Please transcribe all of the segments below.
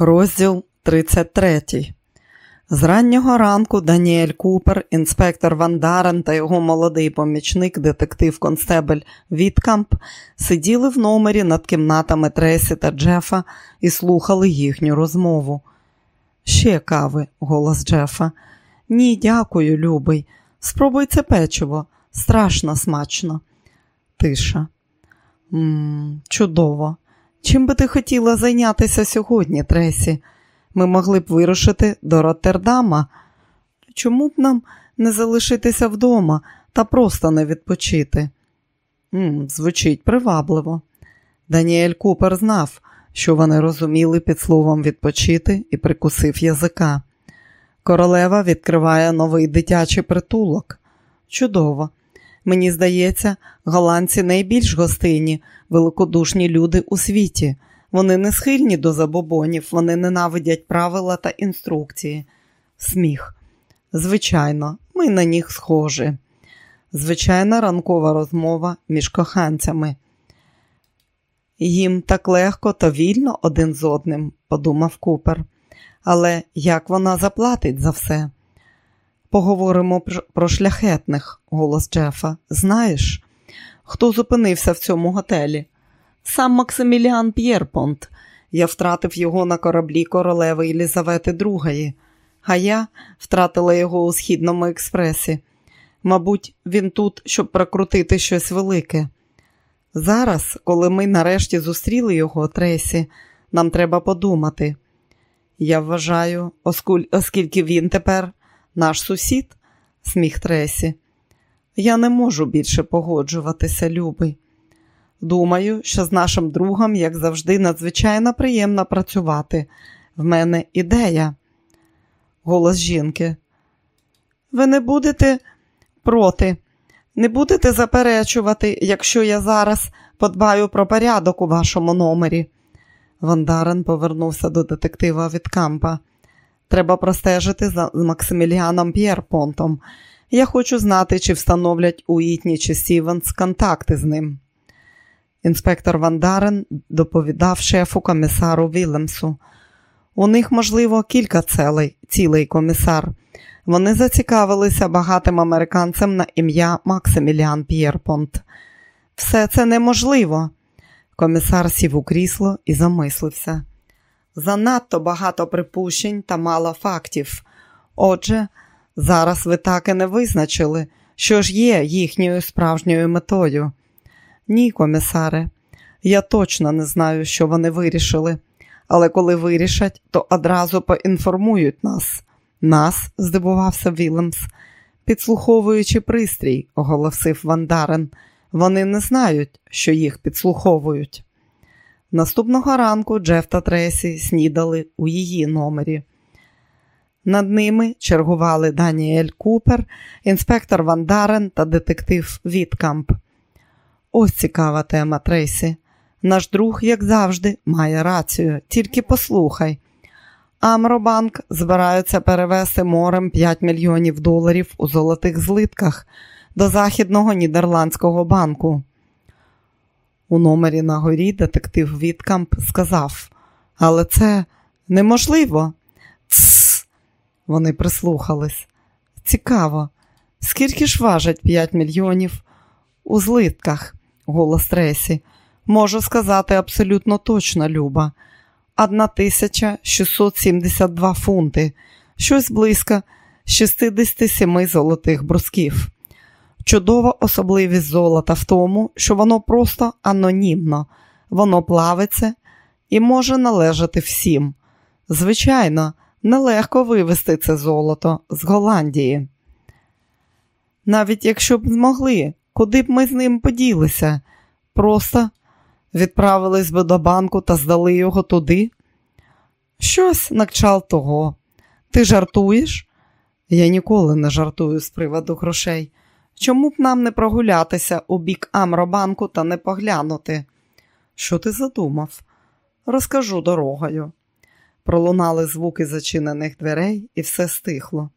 Розділ 33. З раннього ранку Даніель Купер, інспектор Ван Дарен та його молодий помічник, детектив Констебель Віткамп, сиділи в номері над кімнатами Тресі та Джефа і слухали їхню розмову. Ще кави, голос Джефа. Ні, дякую, любий. Спробуй це печиво. Страшно смачно. Тиша. -м, чудово. Чим би ти хотіла зайнятися сьогодні, Тресі? Ми могли б вирушити до Роттердама. Чому б нам не залишитися вдома та просто не відпочити? М, звучить привабливо. Даніель Купер знав, що вони розуміли під словом відпочити і прикусив язика. Королева відкриває новий дитячий притулок. Чудово. Мені здається, голландці найбільш гостинні, великодушні люди у світі. Вони не схильні до забобонів, вони ненавидять правила та інструкції. Сміх. Звичайно, ми на них схожі. Звичайна ранкова розмова між коханцями. Їм так легко та вільно один з одним, подумав Купер. Але як вона заплатить за все? Поговоримо про шляхетних, голос Джефа. Знаєш, хто зупинився в цьому готелі? Сам Максиміліан П'єрпонт. Я втратив його на кораблі королеви Єлізавети II, а я втратила його у східному експресі. Мабуть, він тут, щоб прокрутити щось велике. Зараз, коли ми нарешті зустріли його Тресі, нам треба подумати. Я вважаю, оскільки він тепер наш сусід, сміх Тресі. Я не можу більше погоджуватися, любий. Думаю, що з нашим другом, як завжди, надзвичайно приємно працювати. В мене ідея. Голос жінки. Ви не будете проти, не будете заперечувати, якщо я зараз подбаю про порядок у вашому номері. Вандарен повернувся до детектива Віткампа. Треба простежити за Максиміліаном П'єрпонтом. Я хочу знати, чи встановлять Уїтні чи Стівенс контакти з ним. Інспектор Вандарен доповідав шефу комісару Вілемсу. У них, можливо, кілька цілей, цілий комісар. Вони зацікавилися багатим американцем на ім'я Максиміліан П'єрпонт. Все це неможливо. Комісар сів у крісло і замислився. Занадто багато припущень та мало фактів. Отже, зараз ви так і не визначили, що ж є їхньою справжньою метою. Ні, комісаре, я точно не знаю, що вони вирішили, але коли вирішать, то одразу поінформують нас. Нас, здивувався Вілемс, підслуховуючи пристрій, оголосив Вандарен. Вони не знають, що їх підслуховують. Наступного ранку Джеф та Тресі снідали у її номері. Над ними чергували Даніель Купер, інспектор Ван Дарен та детектив Віткамп. Ось цікава тема Трейсі. Наш друг, як завжди, має рацію, тільки послухай. Амробанк збираються перевести морем 5 мільйонів доларів у золотих злитках до Західного Нідерландського банку. У номері на горі детектив Віткамп сказав, але це неможливо. Тсс. Вони прислухались. Цікаво, скільки ж важать 5 мільйонів у злитках, голос Тресі. Можу сказати абсолютно точно, Люба. 1672 фунти, щось близько 67 золотих брусків. Чудова особливість золота в тому, що воно просто анонімно, воно плавиться і може належати всім. Звичайно, нелегко вивезти це золото з Голландії. Навіть якщо б змогли, куди б ми з ним поділися, просто відправились би до банку та здали його туди. Щось на того. Ти жартуєш? Я ніколи не жартую з приводу грошей. Чому б нам не прогулятися у бік Амробанку та не поглянути? Що ти задумав? Розкажу дорогою. Пролунали звуки зачинених дверей, і все стихло.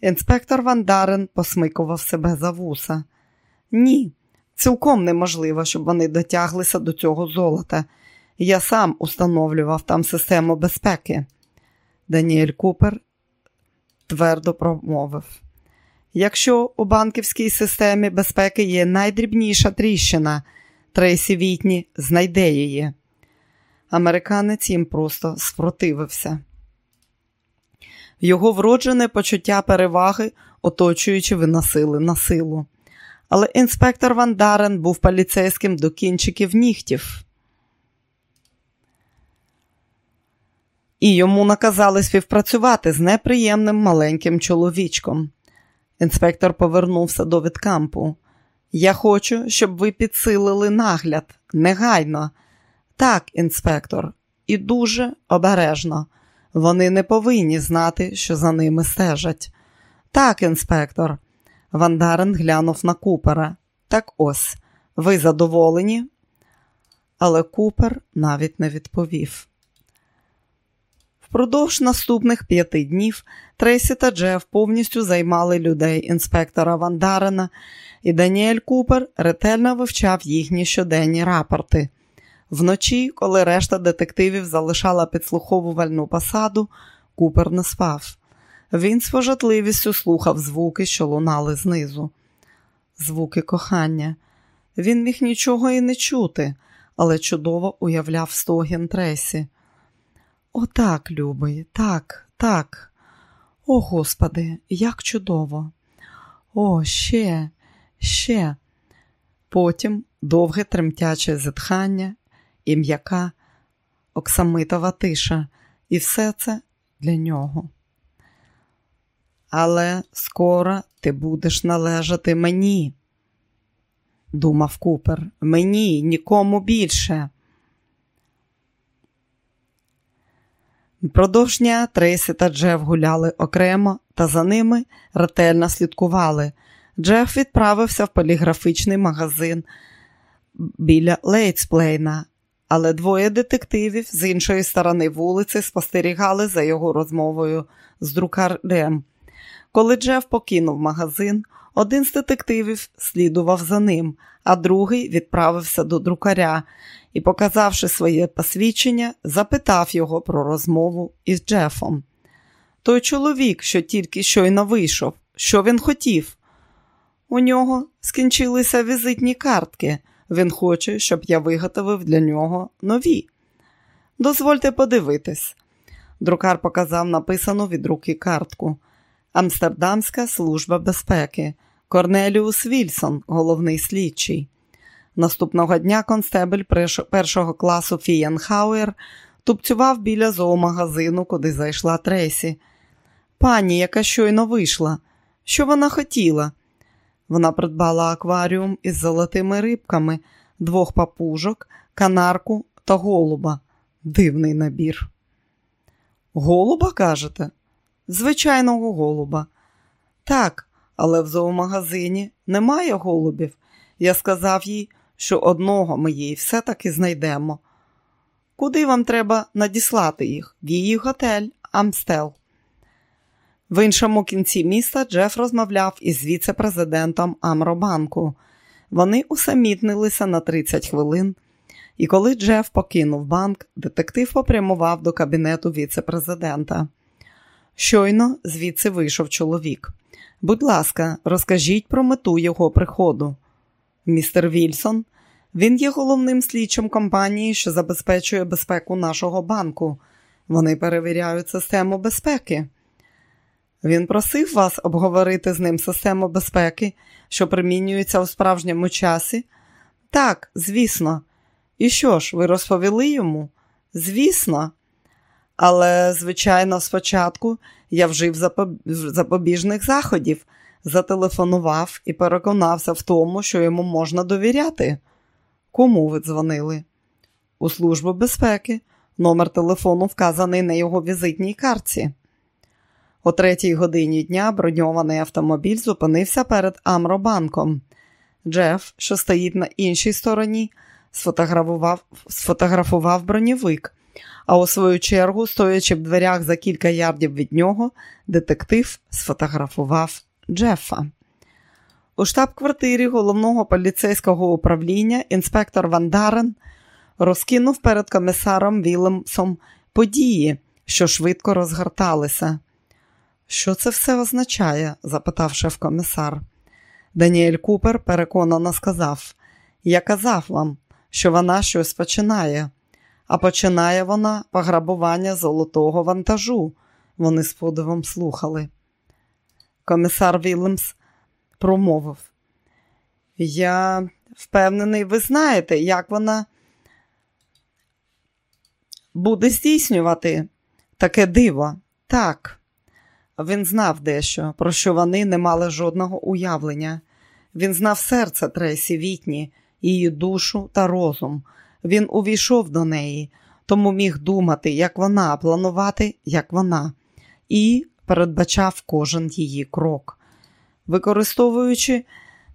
Інспектор Вандарен посмикував себе за вуса. Ні, цілком неможливо, щоб вони дотяглися до цього золота. Я сам установлював там систему безпеки. Даніель Купер твердо промовив. Якщо у банківській системі безпеки є найдрібніша тріщина, Трейсі Вітні знайде її. Американець їм просто спротивився. Його вроджене почуття переваги, оточуючи виносили на силу. Але інспектор Ван Дарен був поліцейським до кінчиків нігтів. І йому наказали співпрацювати з неприємним маленьким чоловічком. Інспектор повернувся до відкампу. Я хочу, щоб ви підсилили нагляд негайно. Так, інспектор, і дуже обережно. Вони не повинні знати, що за ними стежать. Так, інспектор. Вандарен глянув на Купера. Так ось, ви задоволені? Але Купер навіть не відповів. Впродовж наступних п'яти днів Трейсі та Джеф повністю займали людей інспектора Вандарена, і Даніель Купер ретельно вивчав їхні щоденні рапорти. Вночі, коли решта детективів залишала підслуховувальну посаду, Купер не спав. Він з пожатливістю слухав звуки, що лунали знизу. Звуки кохання. Він міг нічого і не чути, але чудово уявляв стогін Тресі. О, так, любий, так, так. О, Господи, як чудово. О, ще, ще. Потім довге тремтяче зітхання і м'яка оксамитова тиша, і все це для нього. Але скоро ти будеш належати мені, думав Купер, мені нікому більше. Продовж дня Трейсі та Джеф гуляли окремо, та за ними ретельно слідкували. Джеф відправився в поліграфічний магазин біля Лейтсплейна, але двоє детективів з іншої сторони вулиці спостерігали за його розмовою з друкарем. Коли Джеф покинув магазин, один з детективів слідував за ним, а другий відправився до друкаря і, показавши своє посвідчення, запитав його про розмову із Джефом. Той чоловік, що тільки щойно вийшов, що він хотів? У нього скінчилися візитні картки. Він хоче, щоб я виготовив для нього нові. Дозвольте подивитись. Друкар показав написану від руки картку. Амстердамська служба безпеки. Корнеліус Вільсон, головний слідчий. Наступного дня констебель першого класу Фієнхауер тупцював біля зоомагазину, куди зайшла Тресі. Пані, яка щойно вийшла. Що вона хотіла? Вона придбала акваріум із золотими рибками, двох папужок, канарку та голуба. Дивний набір. Голуба, кажете? Звичайного голуба. Так, але в зоомагазині немає голубів. Я сказав їй, що одного ми їй все-таки знайдемо. Куди вам треба надіслати їх? В її готель Амстел. В іншому кінці міста Джеф розмовляв із віце-президентом Амробанку. Вони усамітнилися на 30 хвилин, і коли Джеф покинув банк, детектив попрямував до кабінету віце-президента. Щойно звідси вийшов чоловік. Будь ласка, розкажіть про мету його приходу. Містер Вільсон, він є головним слідчим компанії, що забезпечує безпеку нашого банку. Вони перевіряють систему безпеки. Він просив вас обговорити з ним систему безпеки, що примінюється у справжньому часі? Так, звісно. І що ж, ви розповіли йому? Звісно. Але, звичайно, спочатку я вжив запобіжних заходів, зателефонував і переконався в тому, що йому можна довіряти. Кому ви дзвонили? У Службу безпеки. Номер телефону вказаний на його візитній картці. О третій годині дня броньований автомобіль зупинився перед Амробанком. Джеф, що стоїть на іншій стороні, сфотографував, сфотографував бронєвик, а у свою чергу, стоячи в дверях за кілька ярдів від нього, детектив сфотографував Джефа. У штаб-квартирі головного поліцейського управління інспектор Ван Дарен розкинув перед комісаром Вілемсом події, що швидко розгорталися. Що це все означає? запитав шеф-комісар. Даніель Купер переконано сказав: Я казав вам, що вона щось починає, а починає вона пограбування золотого вантажу. Вони з подивом слухали. Комісар Вілемс промовив. Я впевнений, ви знаєте, як вона буде здійснювати таке диво. Так. Він знав дещо, про що вони не мали жодного уявлення. Він знав серце Тресі Вітні, її душу та розум. Він увійшов до неї, тому міг думати, як вона, планувати, як вона, і передбачав кожен її крок. Використовуючи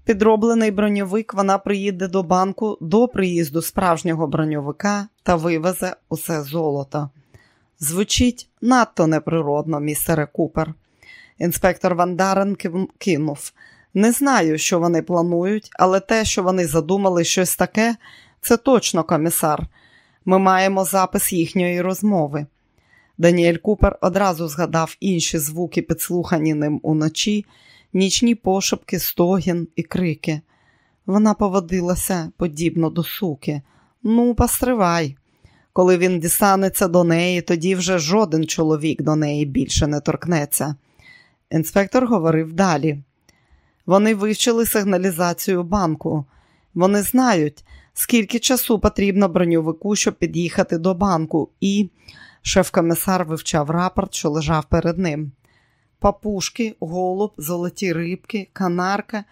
підроблений броньовик, вона приїде до банку до приїзду справжнього броньовика та вивезе усе золото. Звучить надто неприродно, містере Купер. Інспектор Вандарен кинув. Не знаю, що вони планують, але те, що вони задумали щось таке, це точно комісар. Ми маємо запис їхньої розмови. Даніель Купер одразу згадав інші звуки, підслухані ним уночі, нічні пошепки, стогін і крики. Вона поводилася подібно до суки. Ну, постривай. Коли він дістанеться до неї, тоді вже жоден чоловік до неї більше не торкнеться. Інспектор говорив далі. Вони вивчили сигналізацію банку. Вони знають, скільки часу потрібно броньовику, щоб під'їхати до банку, і шеф-комісар вивчав рапорт, що лежав перед ним. Папушки, голуб, золоті рибки, канарка.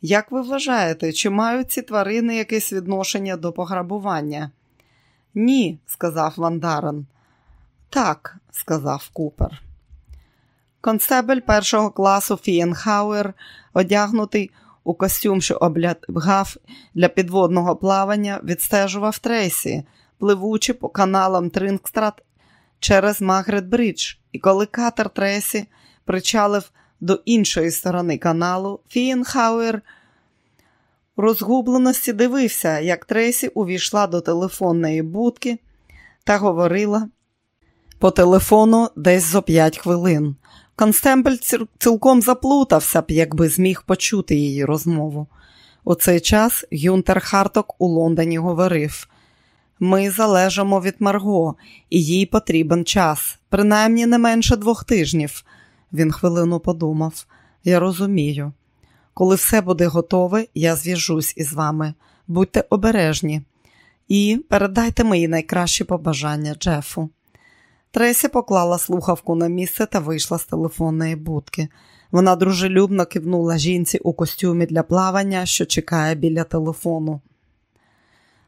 Як ви вважаєте, чи мають ці тварини якесь відношення до пограбування? Ні, сказав Вандарен. Так, сказав Купер. Констебель першого класу Фієнхауер, одягнутий у костюм, що облягав для підводного плавання, відстежував Трейсі, пливучи по каналам Трингстрат через Магрет Бридж. І коли катер Трейсі причалив до іншої сторони каналу, Фієнхауер у розгубленості дивився, як Трейсі увійшла до телефонної будки та говорила по телефону десь зо п'ять хвилин. Констебель цілком заплутався б, якби зміг почути її розмову. У цей час Гюнтер Хартог у Лондоні говорив: ми залежимо від Марго, і їй потрібен час, принаймні не менше двох тижнів. Він хвилину подумав: я розумію. Коли все буде готове, я зв'яжусь із вами. Будьте обережні і передайте мої найкращі побажання Джефу. Тресі поклала слухавку на місце та вийшла з телефонної будки. Вона дружелюбно кивнула жінці у костюмі для плавання, що чекає біля телефону.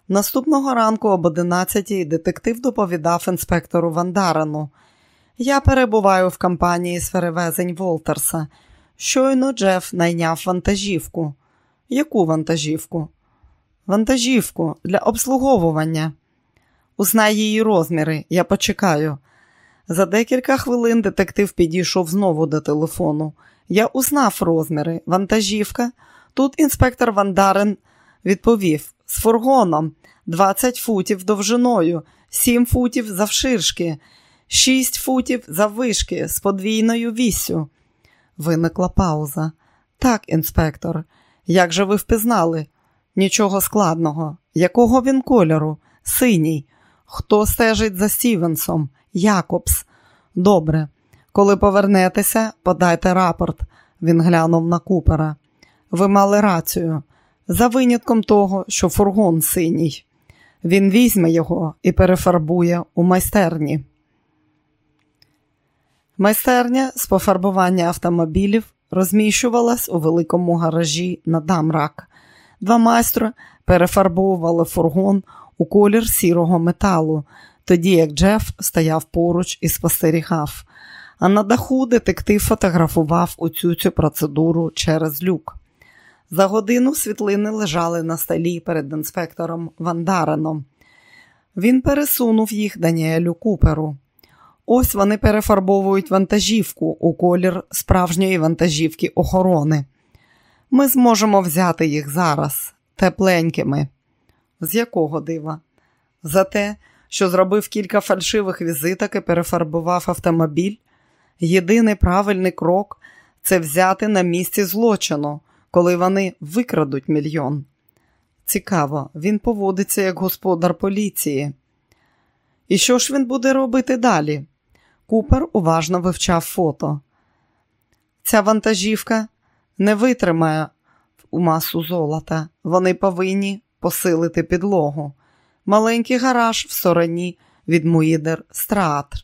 Наступного ранку об 11 детектив доповідав інспектору Вандарену. Я перебуваю в компанії з перевезень Волтерса. Щойно Джеф найняв вантажівку. Яку вантажівку? Вантажівку для обслуговування. Узнай її розміри, я почекаю. За декілька хвилин детектив підійшов знову до телефону. Я узнав розміри. Вантажівка. Тут інспектор Вандарен відповів: з фургоном 20 футів довжиною, 7 футів завширшки, 6 футів заввишки з подвійною вісю. Виникла пауза. Так, інспектор, як же ви впізнали? Нічого складного. Якого він кольору? Синій. Хто стежить за Стівенсом? Якобс. Добре. Коли повернетеся, подайте рапорт. Він глянув на купера. Ви мали рацію. За винятком того, що фургон синій. Він візьме його і перефарбує у майстерні. Майстерня з пофарбування автомобілів розміщувалась у великому гаражі на Дамрак. Два майстри перефарбовували фургон у колір сірого металу, тоді як Джеф стояв поруч і спостерігав. А на даху детектив фотографував оцю цю процедуру через люк. За годину світлини лежали на столі перед інспектором Вандареном. Він пересунув їх Даніелю Куперу. Ось вони перефарбовують вантажівку у колір справжньої вантажівки охорони. Ми зможемо взяти їх зараз, тепленькими. З якого дива? За те, що зробив кілька фальшивих візиток і перефарбував автомобіль. Єдиний правильний крок це взяти на місці злочину, коли вони викрадуть мільйон. Цікаво, він поводиться як господар поліції. І що ж він буде робити далі? Купер уважно вивчав фото. Ця вантажівка не витримає у масу золота. Вони повинні посилити підлогу. Маленький гараж в стороні від Муїдер Страатр.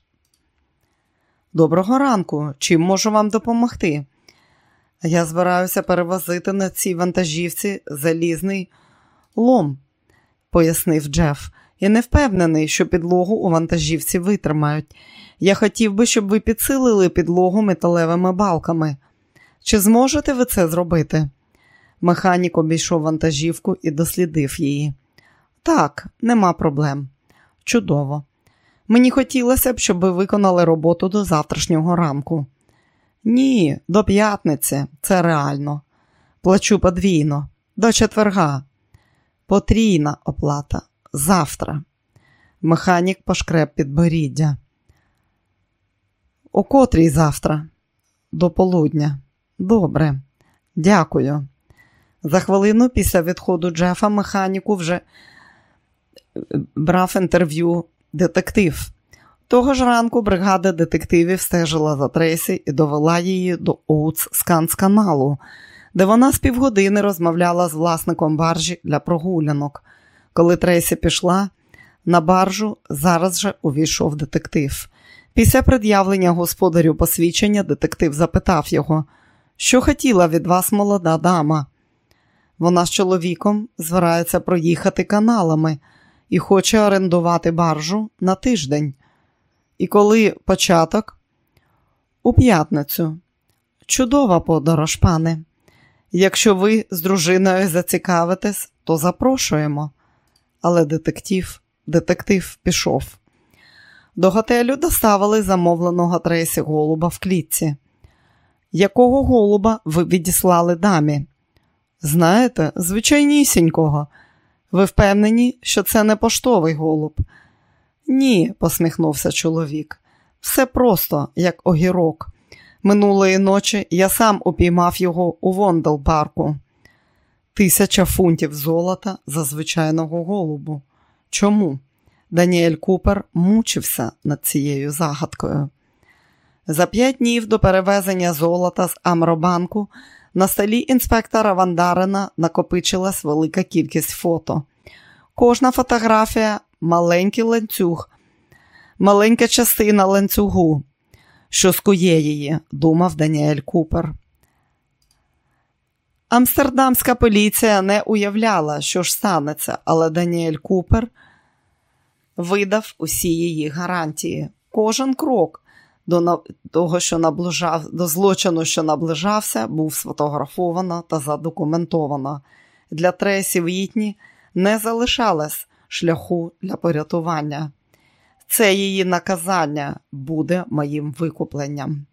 Доброго ранку. Чим можу вам допомогти? Я збираюся перевозити на цій вантажівці залізний лом, пояснив Джеф. Я не впевнений, що підлогу у вантажівці витримають. Я хотів би, щоб ви підсилили підлогу металевими балками. Чи зможете ви це зробити? Механік обійшов вантажівку і дослідив її. Так, нема проблем. Чудово. Мені хотілося б, щоб ви виконали роботу до завтрашнього ранку. Ні, до п'ятниці, це реально. Плачу подвійно, до четверга. Потрійна оплата завтра. Механік пошкреб підборіддя. О котрій завтра? До полудня. Добре, дякую. За хвилину після відходу Джефа механіку вже е, брав інтерв'ю детектив. Того ж ранку бригада детективів стежила за Трейсі і довела її до Оутс Сканс каналу, де вона з півгодини розмовляла з власником баржі для прогулянок. Коли Трейсі пішла, на баржу зараз же увійшов детектив. Після пред'явлення господарю посвідчення детектив запитав його, що хотіла від вас молода дама. Вона з чоловіком збирається проїхати каналами і хоче орендувати баржу на тиждень. І коли початок? У п'ятницю. Чудова подорож, пане. Якщо ви з дружиною зацікавитесь, то запрошуємо. Але детектив, детектив пішов. До готелю доставили замовленого трейсі голуба в клітці. Якого голуба ви відіслали дамі? Знаєте, звичайнісінького. Ви впевнені, що це не поштовий голуб? Ні, посміхнувся чоловік. Все просто, як огірок. Минулої ночі я сам упіймав його у Вондел парку. Тисяча фунтів золота за звичайного голубу. Чому? Даніель Купер мучився над цією загадкою. За п'ять днів до перевезення золота з Амробанку на столі інспектора Вандарина накопичилась велика кількість фото. Кожна фотографія маленький ланцюг, маленька частина ланцюгу, що скує її, думав Даніель Купер. Амстердамська поліція не уявляла, що ж станеться, але Даніель Купер видав усі її гарантії. Кожен крок до того, що наближав, до злочину, що наближався, був сфотографовано та задокументовано. Для Тресі Вітні не залишалось шляху для порятування. Це її наказання буде моїм викупленням.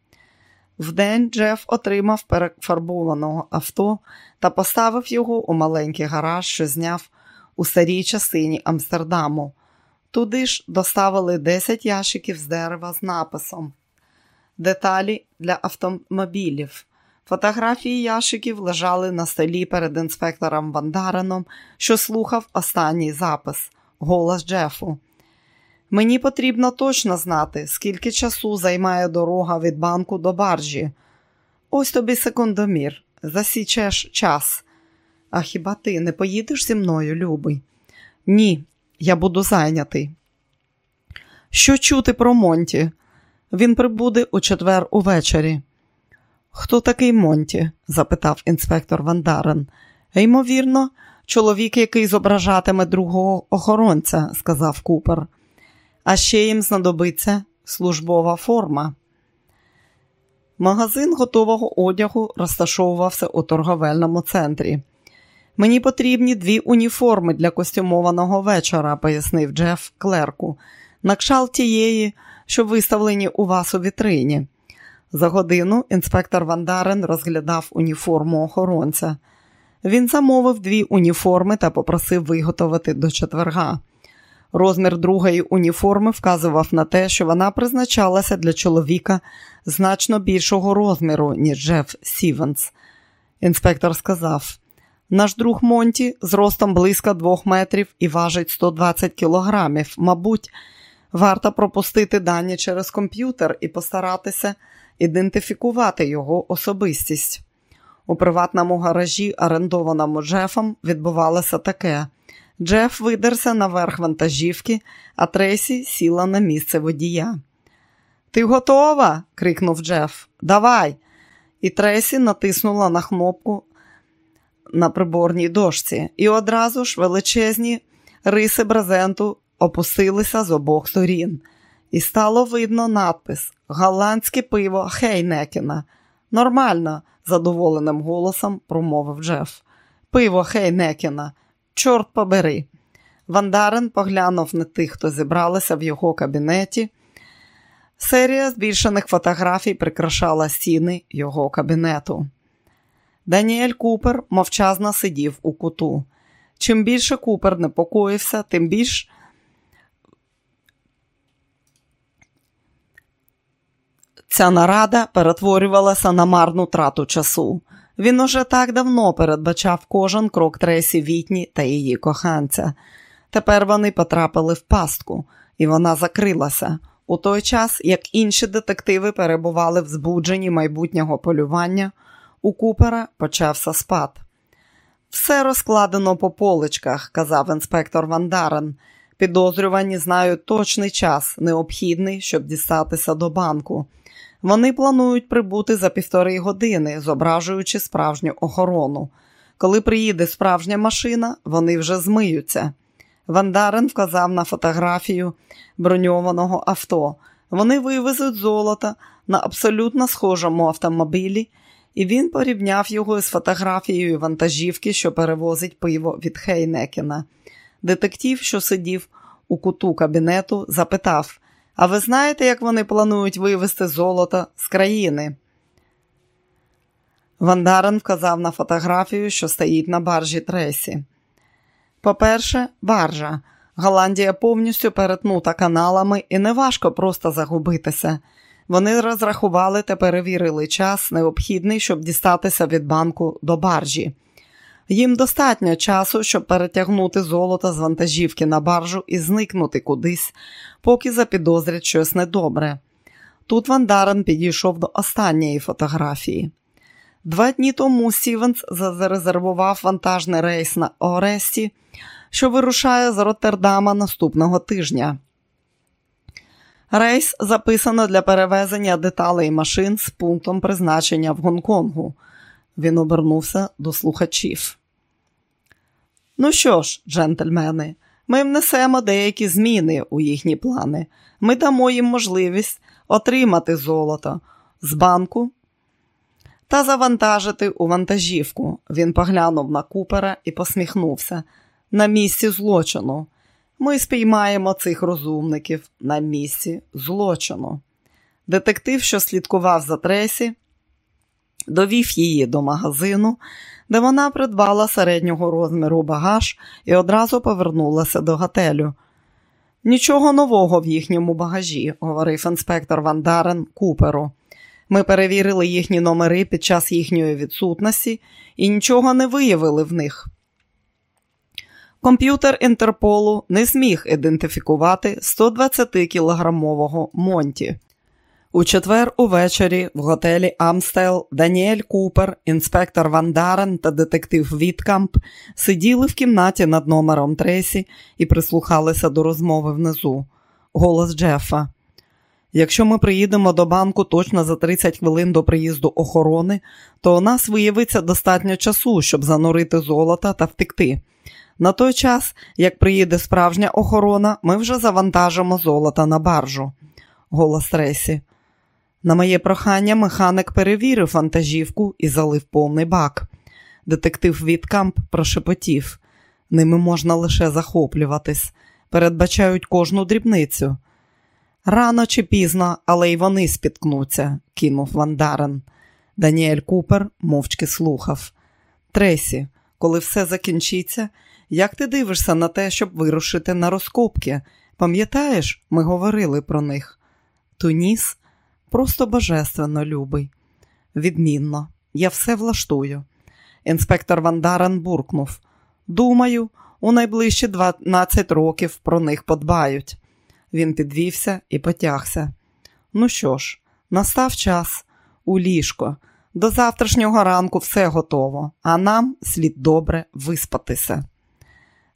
Вдень Джеф отримав перефарбованого авто та поставив його у маленький гараж, що зняв у старій частині Амстердаму. Туди ж доставили 10 ящиків з дерева з написом, деталі для автомобілів. Фотографії ящиків лежали на столі перед інспектором Вандареном, що слухав останній запис голос Джефу. Мені потрібно точно знати, скільки часу займає дорога від банку до баржі. Ось тобі секундомір, засічеш час. А хіба ти не поїдеш зі мною, любий? Ні, я буду зайнятий. Що чути про Монті? Він прибуде у четвер увечері. Хто такий Монті? запитав інспектор Вандарен. Ймовірно, чоловік, який зображатиме другого охоронця, сказав Купер. А ще їм знадобиться службова форма. Магазин готового одягу розташовувався у торговельному центрі. Мені потрібні дві уніформи для костюмованого вечора, пояснив Джеф клерку. Накшал тієї, що виставлені у вас у вітрині. За годину інспектор Вандарен розглядав уніформу охоронця. Він замовив дві уніформи та попросив виготовити до четверга. Розмір другої уніформи вказував на те, що вона призначалася для чоловіка значно більшого розміру, ніж Джеф Сівенс. Інспектор сказав: наш друг Монті з ростом близько двох метрів і важить 120 кілограмів. Мабуть, варто пропустити дані через комп'ютер і постаратися ідентифікувати його особистість. У приватному гаражі, орендованому Джефом, відбувалося таке. Джеф видерся наверх вантажівки, а Тресі сіла на місце водія. Ти готова? крикнув Джеф. Давай. І Тресі натиснула на кнопку на приборній дошці, і одразу ж величезні риси брезенту опустилися з обох сторін. І стало видно надпис Голландське пиво Хейнекена. Нормально, задоволеним голосом промовив Джеф. Пиво Хейнекена. Чорт побери. Вандарен поглянув на тих, хто зібралися в його кабінеті. Серія збільшених фотографій прикрашала стіни його кабінету. Даніель Купер мовчазно сидів у куту. Чим більше Купер непокоївся, тим більш ця нарада перетворювалася на марну трату часу. Він уже так давно передбачав кожен крок Тресі Вітні та її коханця. Тепер вони потрапили в пастку, і вона закрилася. У той час, як інші детективи перебували в збудженні майбутнього полювання, у Купера почався спад. Все розкладено по поличках, казав інспектор Вандарен. Підозрювані знають точний час, необхідний, щоб дістатися до банку. Вони планують прибути за півтори години, зображуючи справжню охорону. Коли приїде справжня машина, вони вже змиються. Вандарен вказав на фотографію броньованого авто. Вони вивезуть золото на абсолютно схожому автомобілі, і він порівняв його з фотографією вантажівки, що перевозить пиво від Хейнекена. Детектив, що сидів у куту кабінету, запитав: А ви знаєте, як вони планують вивезти золото з країни? Вандарен вказав на фотографію, що стоїть на баржі Тресі. По-перше, баржа. Голландія повністю перетнута каналами і неважко просто загубитися. Вони розрахували та перевірили час, необхідний, щоб дістатися від банку до баржі. Їм достатньо часу, щоб перетягнути золото з вантажівки на баржу і зникнути кудись, поки запідозрять щось недобре. Тут Вандарен підійшов до останньої фотографії. Два дні тому Стівенс зарезервував вантажний рейс на Оресті, що вирушає з Роттердама наступного тижня. Рейс записано для перевезення деталей машин з пунктом призначення в Гонконгу. Він обернувся до слухачів. Ну що ж, джентльмени, ми внесемо деякі зміни у їхні плани. Ми дамо їм можливість отримати золото з банку та завантажити у вантажівку. Він поглянув на купера і посміхнувся. На місці злочину. Ми спіймаємо цих розумників на місці злочину. Детектив, що слідкував за Тресі, довів її до магазину, де вона придбала середнього розміру багаж і одразу повернулася до готелю. Нічого нового в їхньому багажі, говорив інспектор Вандарен Куперу. Ми перевірили їхні номери під час їхньої відсутності і нічого не виявили в них. Комп'ютер Інтерполу не зміг ідентифікувати 120-кілограмового Монті. У четвер увечері в готелі Амстел Даніель Купер, інспектор Ван Дарен та детектив Віткамп сиділи в кімнаті над номером Тресі і прислухалися до розмови внизу. Голос Джефа. Якщо ми приїдемо до банку точно за 30 хвилин до приїзду охорони, то у нас виявиться достатньо часу, щоб занурити золото та втекти. На той час, як приїде справжня охорона, ми вже завантажимо золото на баржу. Голос Тресі. На моє прохання механик перевірив вантажівку і залив повний бак. Детектив Віткамп прошепотів. Ними можна лише захоплюватись, передбачають кожну дрібницю. Рано чи пізно, але й вони спіткнуться, кинув Вандарен. Даніель Купер мовчки слухав. Тресі, коли все закінчиться, Як ти дивишся на те, щоб вирушити на розкопки? Пам'ятаєш, ми говорили про них? Туніс просто божественно любий. Відмінно, я все влаштую. Інспектор Вандаран буркнув. Думаю, у найближчі 12 років про них подбають. Він підвівся і потягся. Ну що ж, настав час у ліжко. До завтрашнього ранку все готово, а нам слід добре виспатися.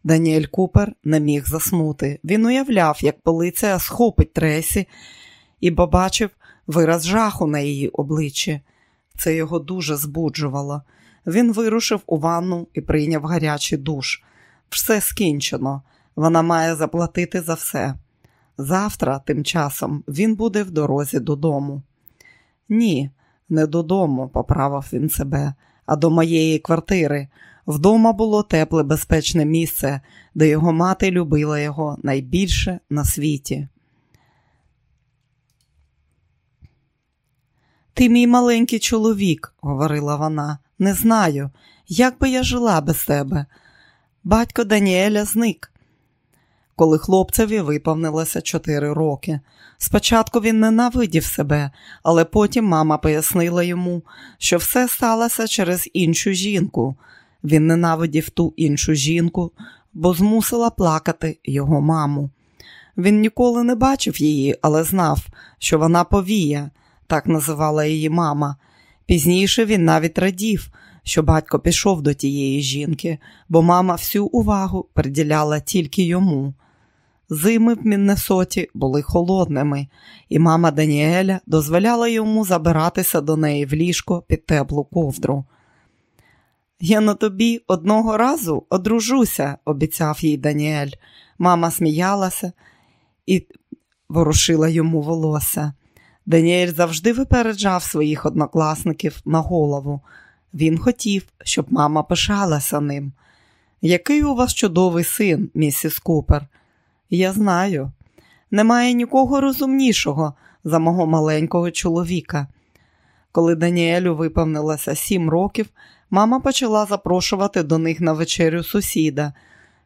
Даніель Купер не міг заснути. Він уявляв, як полиція схопить Тресі і побачив вираз жаху на її обличчі. Це його дуже збуджувало. Він вирушив у ванну і прийняв гарячий душ. Все скінчено, вона має заплатити за все. Завтра, тим часом, він буде в дорозі додому. Ні, не додому, поправив він себе, а до моєї квартири. Вдома було тепле, безпечне місце, де його мати любила його найбільше на світі. Ти мій маленький чоловік, говорила вона, не знаю, як би я жила без тебе. Батько Даніеля зник. Коли хлопцеві виповнилося чотири роки. Спочатку він ненавидів себе, але потім мама пояснила йому, що все сталося через іншу жінку. Він ненавидів ту іншу жінку, бо змусила плакати його маму. Він ніколи не бачив її, але знав, що вона повіє, так називала її мама. Пізніше він навіть радів, що батько пішов до тієї жінки, бо мама всю увагу приділяла тільки йому. Зими в Міннесоті були холодними, і мама Даніеля дозволяла йому забиратися до неї в ліжко під теплу ковдру. Я на тобі одного разу одружуся, обіцяв їй Даніель. Мама сміялася і ворушила йому волосся. Даніель завжди випереджав своїх однокласників на голову. Він хотів, щоб мама пишалася ним. Який у вас чудовий син, місіс Купер? Я знаю. Немає нікого розумнішого за мого маленького чоловіка. Коли Даніелю виповнилося сім років, мама почала запрошувати до них на вечерю сусіда,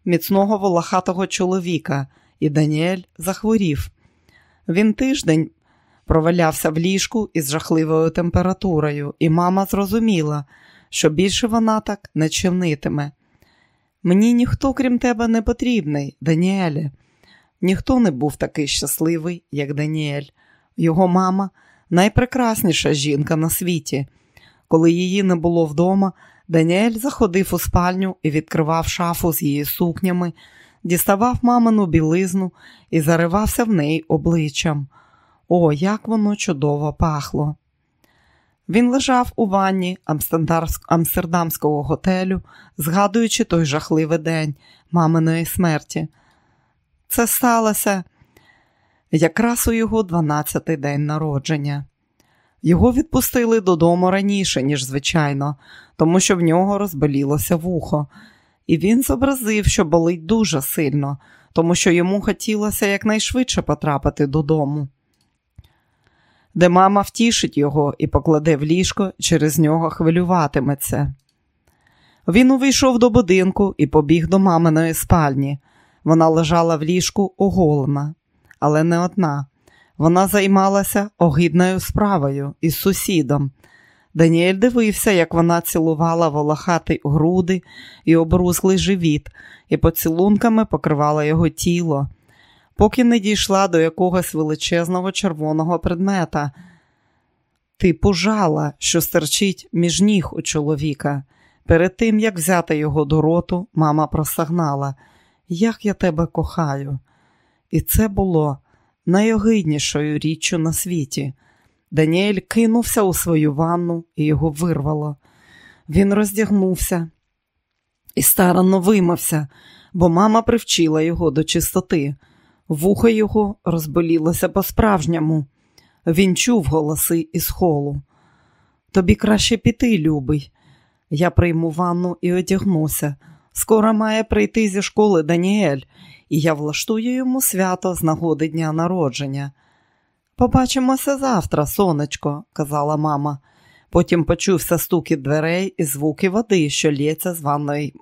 міцного волохатого чоловіка, і Даніель захворів. Він тиждень провалявся в ліжку із жахливою температурою, і мама зрозуміла, що більше вона так не чинитиме. Мені ніхто, крім тебе, не потрібний, Даніеле. Ніхто не був такий щасливий, як Даніель. Його мама найпрекрасніша жінка на світі. Коли її не було вдома, Даніель заходив у спальню і відкривав шафу з її сукнями, діставав мамину білизну і заривався в неї обличчям. О, як воно чудово пахло! Він лежав у ванні Амстердамського готелю, згадуючи той жахливий день маминої смерті. Це сталося якраз у його 12-й день народження. Його відпустили додому раніше, ніж звичайно, тому що в нього розболілося вухо, і він зобразив, що болить дуже сильно, тому що йому хотілося якнайшвидше потрапити додому, де мама втішить його і покладе в ліжко, через нього хвилюватиметься. Він увійшов до будинку і побіг до маминої спальні. Вона лежала в ліжку оголена, але не одна. Вона займалася огидною справою із сусідом. Даніель дивився, як вона цілувала волохатий груди і обрузлий живіт, і поцілунками покривала його тіло, поки не дійшла до якогось величезного червоного предмета. Типу жала, що стерчить між ніг у чоловіка. Перед тим, як взяти його до роту, мама простагнала – як я тебе кохаю. І це було найогиднішою річчю на світі. Даніель кинувся у свою ванну і його вирвало. Він роздягнувся і старанно вимався, бо мама привчила його до чистоти. Вухо його розболілося по-справжньому. Він чув голоси із холу. Тобі краще піти, любий. Я прийму ванну і одягнуся. Скоро має прийти зі школи Даніель, і я влаштую йому свято з нагоди дня народження. Побачимося завтра, сонечко, казала мама. Потім почувся стукіт дверей і звуки води, що лється з ванної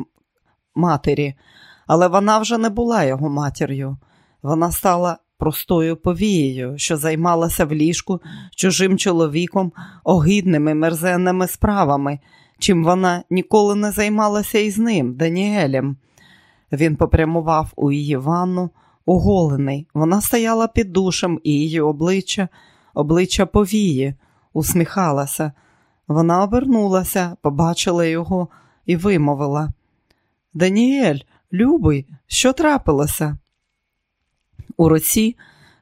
матері, але вона вже не була його матір'ю. Вона стала простою повією, що займалася в ліжку чужим чоловіком огидними мерзенними справами, чим вона ніколи не займалася із ним, Даніелем. Він попрямував у її ванну, оголений. Вона стояла під душем, і її обличчя, обличчя повії, усміхалася. Вона обернулася, побачила його і вимовила. Даніель, любий, що трапилося? У руці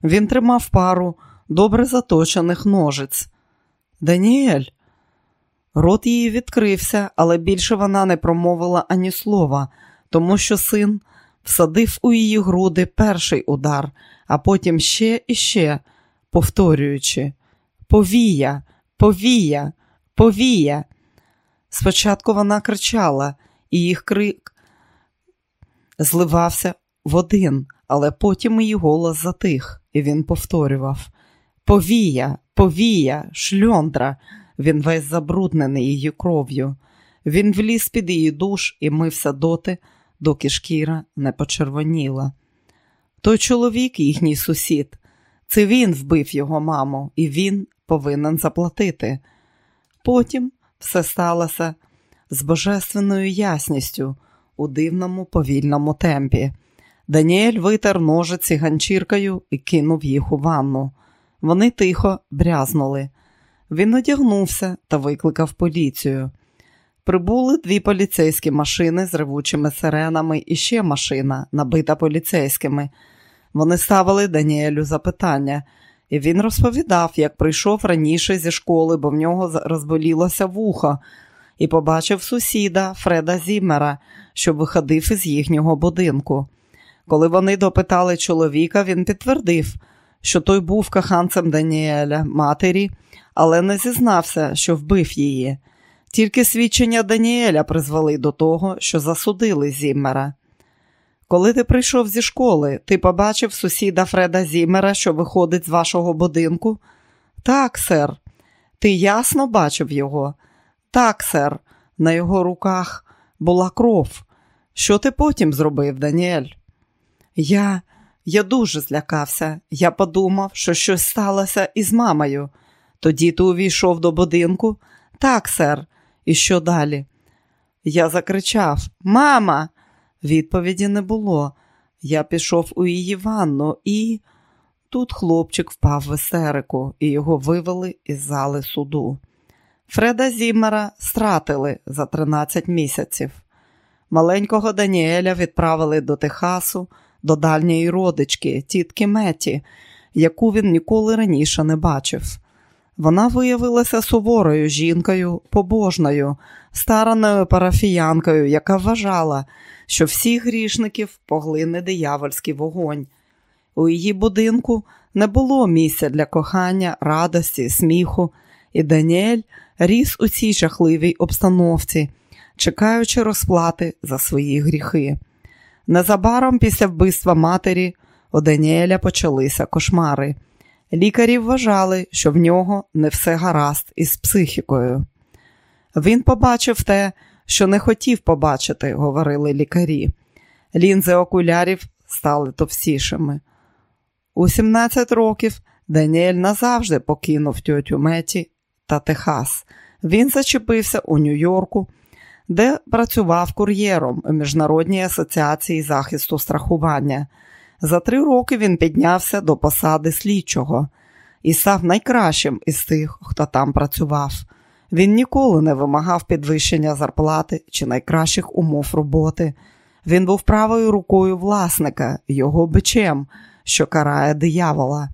він тримав пару добре заточених ножиць. Даніель. Рот її відкрився, але більше вона не промовила ані слова, тому що син всадив у її груди перший удар, а потім ще і ще, повторюючи Повія, повія, повія. Спочатку вона кричала, і їх крик зливався в один, але потім її голос затих, і він повторював Повія, повія, шльондра. Він весь забруднений її кров'ю. Він вліз під її душ і мився доти, доки шкіра не почервоніла. Той чоловік, їхній сусід, це він вбив його маму, і він повинен заплатити. Потім все сталося з божественною ясністю у дивному повільному темпі. Даніель витер ножиці ганчіркою і кинув їх у ванну. Вони тихо брязнули. Він одягнувся та викликав поліцію. Прибули дві поліцейські машини з ревучими сиренами і ще машина, набита поліцейськими. Вони ставили Даніелю запитання, і він розповідав, як прийшов раніше зі школи, бо в нього розболілося вухо, і побачив сусіда Фреда Зіммера, що виходив із їхнього будинку. Коли вони допитали чоловіка, він підтвердив, що той був коханцем Даніеля, матері, але не зізнався, що вбив її. Тільки свідчення Даніеля призвели до того, що засудили Зіммера. Коли ти прийшов зі школи, ти побачив сусіда Фреда Зіммера, що виходить з вашого будинку? Так, сер. Ти ясно бачив його? Так, сер. На його руках була кров. Що ти потім зробив, Даніель? Я я дуже злякався. Я подумав, що щось сталося із мамою. Тоді ти увійшов до будинку? Так, сер. І що далі? Я закричав Мама! Відповіді не було. Я пішов у її ванну і. Тут хлопчик впав в есерику, і його вивели із зали суду. Фреда Зіммера стратили за 13 місяців. Маленького Даніеля відправили до Техасу, до дальньої родички, тітки Меті, яку він ніколи раніше не бачив. Вона виявилася суворою жінкою, побожною, стараною парафіянкою, яка вважала, що всіх грішників поглине диявольський вогонь. У її будинку не було місця для кохання, радості, сміху, і Даніель ріс у цій жахливій обстановці, чекаючи розплати за свої гріхи. Незабаром після вбивства матері у Даніеля почалися кошмари. Лікарі вважали, що в нього не все гаразд із психікою. Він побачив те, що не хотів побачити, говорили лікарі. Лінзи окулярів стали товстішими. У 17 років Даніель назавжди покинув тьотю Меті та Техас. Він зачепився у Нью-Йорку, де працював кур'єром у Міжнародній асоціації захисту страхування. За три роки він піднявся до посади слідчого і став найкращим із тих, хто там працював. Він ніколи не вимагав підвищення зарплати чи найкращих умов роботи. Він був правою рукою власника, його бичем, що карає диявола.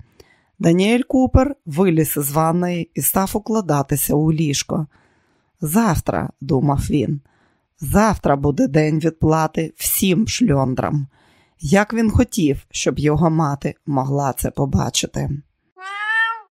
Даніель Купер виліз із ванної і став укладатися у ліжко. Завтра, думав він, завтра буде день відплати всім шльондрам. Як він хотів, щоб його мати могла це побачити.